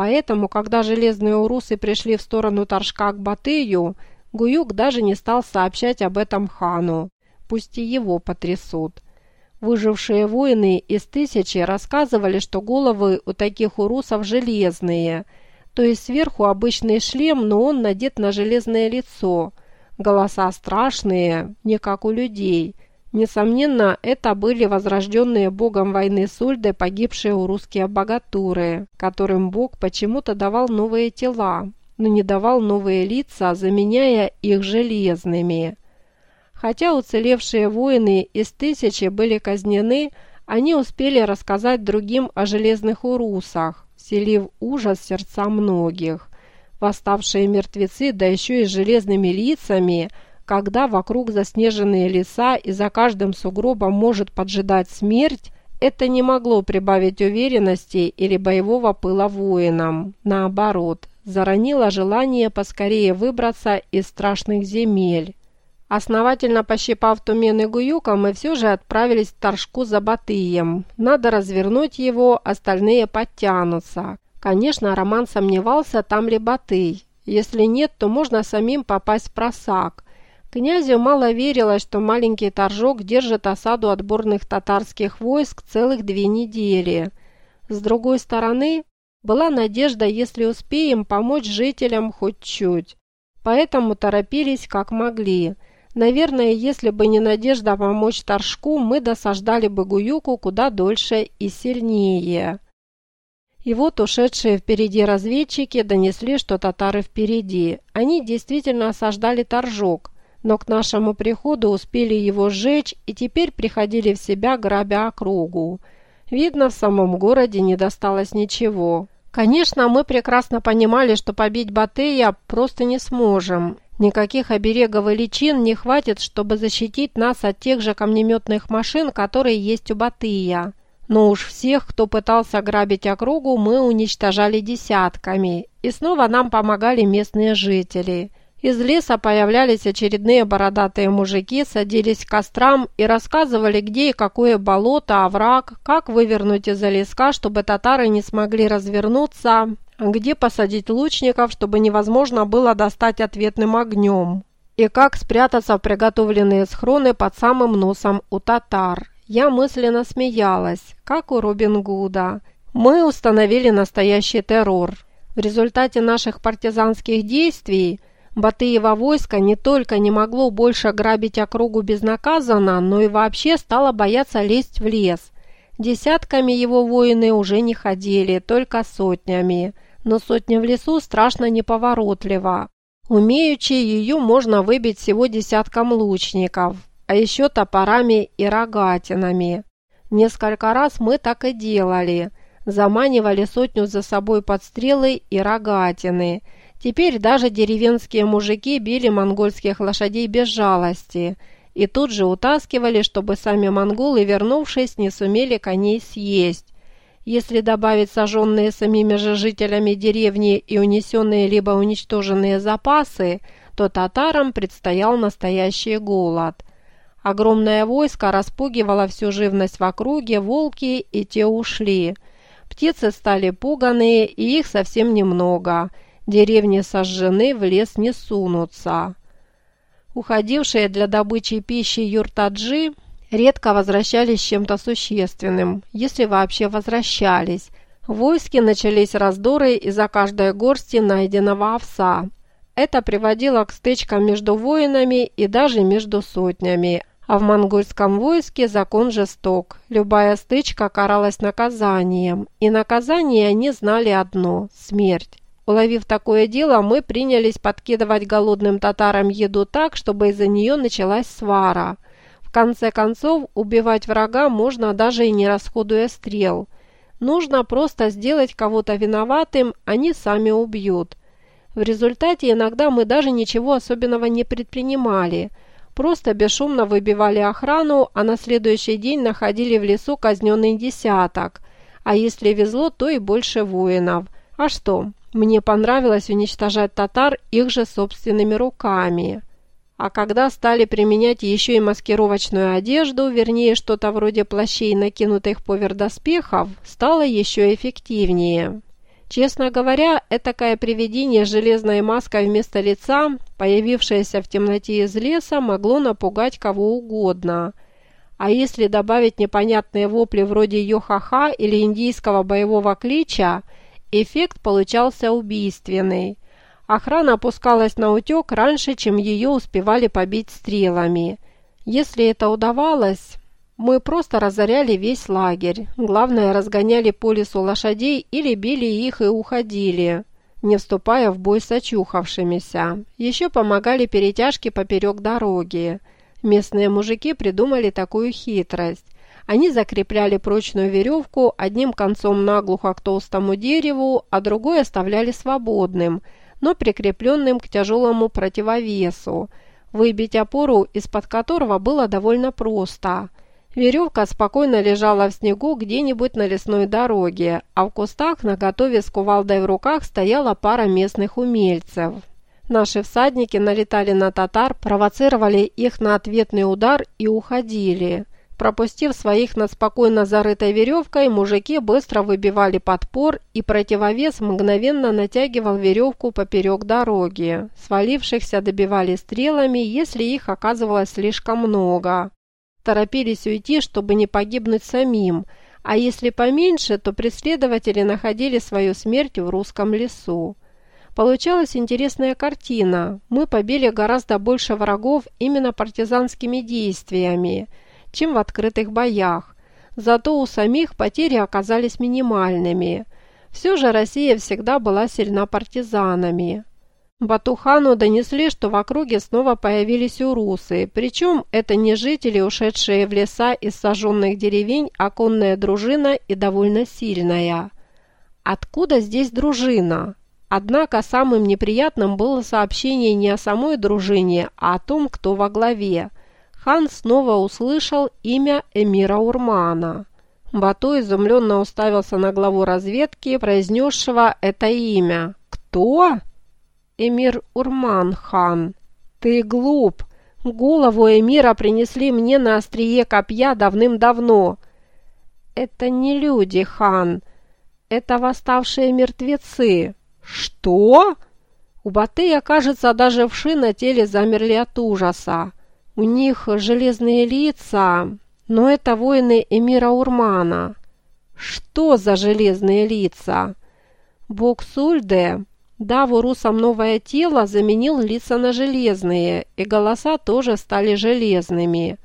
Поэтому, когда железные урусы пришли в сторону Торжка к Батыю, Гуюк даже не стал сообщать об этом хану. Пусть и его потрясут. Выжившие воины из тысячи рассказывали, что головы у таких урусов железные, то есть сверху обычный шлем, но он надет на железное лицо. Голоса страшные, не как у людей. Несомненно, это были возрожденные богом войны Сульды погибшие урусские богатуры, которым бог почему-то давал новые тела, но не давал новые лица, заменяя их железными. Хотя уцелевшие воины из тысячи были казнены, они успели рассказать другим о железных урусах, вселив ужас сердца многих. Восставшие мертвецы, да еще и с железными лицами, когда вокруг заснеженные леса и за каждым сугробом может поджидать смерть, это не могло прибавить уверенности или боевого пыла воинам. Наоборот, заронило желание поскорее выбраться из страшных земель. Основательно пощипав тумен и гуюка, мы все же отправились в Торжку за Батыем. Надо развернуть его, остальные подтянутся. Конечно, Роман сомневался, там ли Батый. Если нет, то можно самим попасть в просак. Князю мало верилось, что маленький Торжок держит осаду отборных татарских войск целых две недели. С другой стороны, была надежда, если успеем, помочь жителям хоть чуть. Поэтому торопились как могли – Наверное, если бы не надежда помочь Торжку, мы досаждали бы Гуюку куда дольше и сильнее. И вот ушедшие впереди разведчики донесли, что татары впереди. Они действительно осаждали Торжок, но к нашему приходу успели его сжечь и теперь приходили в себя, грабя округу. Видно, в самом городе не досталось ничего. Конечно, мы прекрасно понимали, что побить Батыя просто не сможем. Никаких оберегов и личин не хватит, чтобы защитить нас от тех же камнеметных машин, которые есть у Батыя. Но уж всех, кто пытался грабить округу, мы уничтожали десятками. И снова нам помогали местные жители. Из леса появлялись очередные бородатые мужики, садились к кострам и рассказывали, где и какое болото, овраг, как вывернуть из-за леска, чтобы татары не смогли развернуться, где посадить лучников, чтобы невозможно было достать ответным огнем, и как спрятаться в приготовленные схроны под самым носом у татар. Я мысленно смеялась, как у Робин Гуда. Мы установили настоящий террор. В результате наших партизанских действий Батыево войско не только не могло больше грабить округу безнаказанно, но и вообще стало бояться лезть в лес. Десятками его воины уже не ходили, только сотнями – но сотня в лесу страшно неповоротлива. Умеючи, ее можно выбить всего десятком лучников, а еще топорами и рогатинами. Несколько раз мы так и делали. Заманивали сотню за собой под стрелы и рогатины. Теперь даже деревенские мужики били монгольских лошадей без жалости и тут же утаскивали, чтобы сами монголы, вернувшись, не сумели коней съесть. Если добавить сожженные самими же жителями деревни и унесенные либо уничтоженные запасы, то татарам предстоял настоящий голод. Огромное войско распугивало всю живность в округе, волки и те ушли. Птицы стали пуганые, и их совсем немного. Деревни сожжены, в лес не сунутся. Уходившие для добычи пищи юртаджи редко возвращались чем-то существенным, если вообще возвращались. В войске начались раздоры из-за каждой горсти найденного овса. Это приводило к стычкам между воинами и даже между сотнями. А в монгольском войске закон жесток. Любая стычка каралась наказанием. И наказание они знали одно – смерть. Уловив такое дело, мы принялись подкидывать голодным татарам еду так, чтобы из-за нее началась свара – в конце концов, убивать врага можно даже и не расходуя стрел. Нужно просто сделать кого-то виноватым, они сами убьют. В результате иногда мы даже ничего особенного не предпринимали. Просто бесшумно выбивали охрану, а на следующий день находили в лесу казненный десяток. А если везло, то и больше воинов. А что, мне понравилось уничтожать татар их же собственными руками. А когда стали применять еще и маскировочную одежду, вернее что-то вроде плащей, накинутых поверх доспехов, стало еще эффективнее. Честно говоря, этакое привидение с железной маской вместо лица, появившееся в темноте из леса, могло напугать кого угодно. А если добавить непонятные вопли вроде «Йо-ха-ха» или индийского боевого клича, эффект получался убийственный. Охрана опускалась на утек раньше, чем ее успевали побить стрелами. Если это удавалось, мы просто разоряли весь лагерь. Главное, разгоняли по лесу лошадей или били их и уходили, не вступая в бой с очухавшимися. Еще помогали перетяжки поперек дороги. Местные мужики придумали такую хитрость. Они закрепляли прочную веревку одним концом наглухо к толстому дереву, а другой оставляли свободным, но прикрепленным к тяжелому противовесу, выбить опору, из-под которого было довольно просто – Веревка спокойно лежала в снегу где-нибудь на лесной дороге, а в кустах на готове с кувалдой в руках стояла пара местных умельцев. Наши всадники налетали на татар, провоцировали их на ответный удар и уходили. Пропустив своих над спокойно зарытой веревкой, мужики быстро выбивали подпор, и противовес мгновенно натягивал веревку поперек дороги. Свалившихся добивали стрелами, если их оказывалось слишком много. Торопились уйти, чтобы не погибнуть самим, а если поменьше, то преследователи находили свою смерть в русском лесу. Получалась интересная картина. Мы побили гораздо больше врагов именно партизанскими действиями, чем в открытых боях. Зато у самих потери оказались минимальными. Все же Россия всегда была сильна партизанами. Батухану донесли, что в округе снова появились урусы, причем это не жители, ушедшие в леса из сожженных деревень, а конная дружина и довольно сильная. Откуда здесь дружина? Однако самым неприятным было сообщение не о самой дружине, а о том, кто во главе. Хан снова услышал имя эмира Урмана. Бато изумленно уставился на главу разведки, произнесшего это имя. «Кто?» эмир Урман-хан. Ты глуп. Голову эмира принесли мне на острие копья давным-давно. Это не люди, хан. Это восставшие мертвецы. Что? У Батыя, кажется, даже вши на теле замерли от ужаса. У них железные лица, но это воины эмира Урмана. Что за железные лица? Бог Сульде Дав урусам новое тело заменил лица на железные, и голоса тоже стали железными.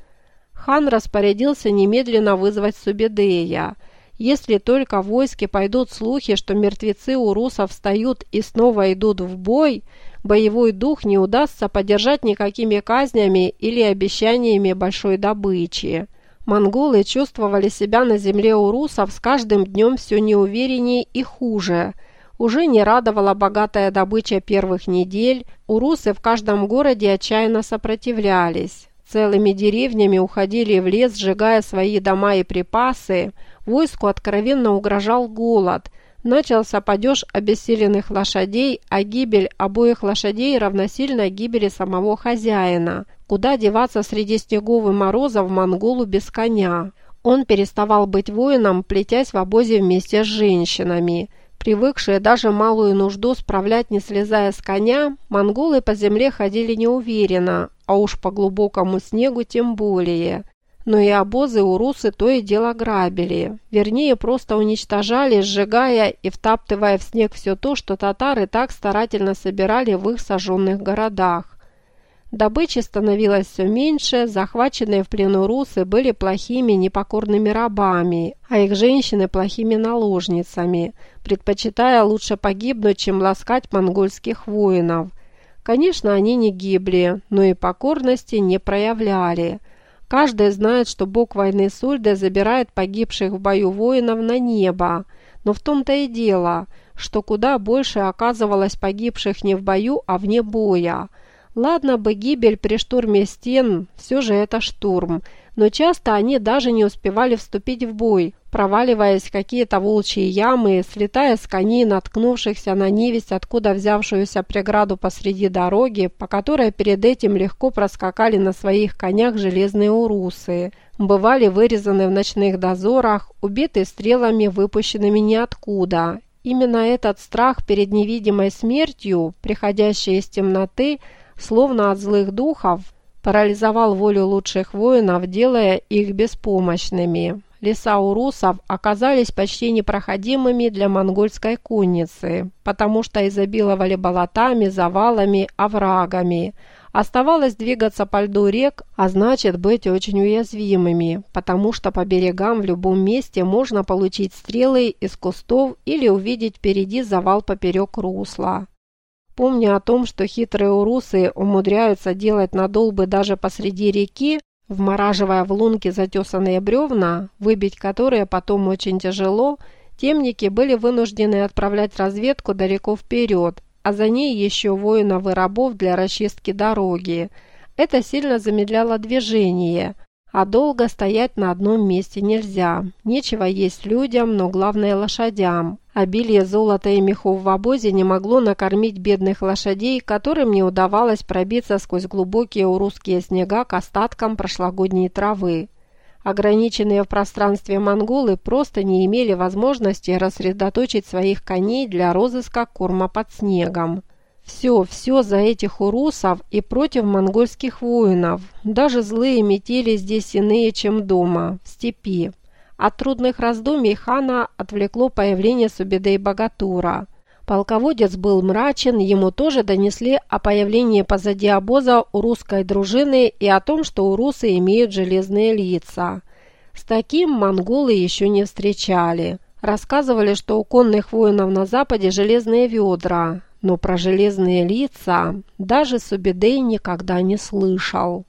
Хан распорядился немедленно вызвать Субедея. Если только в войске пойдут слухи, что мертвецы урусов встают и снова идут в бой, боевой дух не удастся поддержать никакими казнями или обещаниями большой добычи. Монголы чувствовали себя на земле урусов с каждым днем все неувереннее и хуже – уже не радовала богатая добыча первых недель, урусы в каждом городе отчаянно сопротивлялись. Целыми деревнями уходили в лес, сжигая свои дома и припасы. Войску откровенно угрожал голод. Начался падеж обессиленных лошадей, а гибель обоих лошадей равносильно гибели самого хозяина. Куда деваться среди снегов и морозов монголу без коня? Он переставал быть воином, плетясь в обозе вместе с женщинами – Привыкшие даже малую нужду справлять не слезая с коня, монголы по земле ходили неуверенно, а уж по глубокому снегу тем более. Но и обозы у русы то и дело грабили. Вернее, просто уничтожали, сжигая и втаптывая в снег все то, что татары так старательно собирали в их сожженных городах. Добычи становилось все меньше, захваченные в плену русы были плохими непокорными рабами, а их женщины плохими наложницами, предпочитая лучше погибнуть, чем ласкать монгольских воинов. Конечно, они не гибли, но и покорности не проявляли. Каждый знает, что бог войны Сульде забирает погибших в бою воинов на небо, но в том-то и дело, что куда больше оказывалось погибших не в бою, а вне боя – Ладно бы гибель при штурме стен, все же это штурм, но часто они даже не успевали вступить в бой, проваливаясь в какие-то волчьи ямы, слетая с коней, наткнувшихся на невесть, откуда взявшуюся преграду посреди дороги, по которой перед этим легко проскакали на своих конях железные урусы. Бывали вырезаны в ночных дозорах, убиты стрелами, выпущенными ниоткуда, именно этот страх перед невидимой смертью, приходящей из темноты, словно от злых духов, парализовал волю лучших воинов, делая их беспомощными. Леса урусов оказались почти непроходимыми для монгольской конницы, потому что изобиловали болотами, завалами, оврагами. Оставалось двигаться по льду рек, а значит быть очень уязвимыми, потому что по берегам в любом месте можно получить стрелы из кустов или увидеть впереди завал поперек русла. Помня о том, что хитрые урусы умудряются делать надолбы даже посреди реки, вмораживая в лунки затесанные бревна, выбить которые потом очень тяжело, темники были вынуждены отправлять разведку далеко вперед, а за ней еще воинов и рабов для расчистки дороги. Это сильно замедляло движение, а долго стоять на одном месте нельзя. Нечего есть людям, но главное лошадям. Обилие золота и мехов в обозе не могло накормить бедных лошадей, которым не удавалось пробиться сквозь глубокие урусские снега к остаткам прошлогодней травы. Ограниченные в пространстве монголы просто не имели возможности рассредоточить своих коней для розыска корма под снегом. Все, все за этих урусов и против монгольских воинов. Даже злые метели здесь иные, чем дома, в степи. От трудных раздумий хана отвлекло появление Субедей Богатура. Полководец был мрачен, ему тоже донесли о появлении позади обоза у русской дружины и о том, что урусы имеют железные лица. С таким монголы еще не встречали. Рассказывали, что у конных воинов на западе железные ведра, но про железные лица даже Субедей никогда не слышал.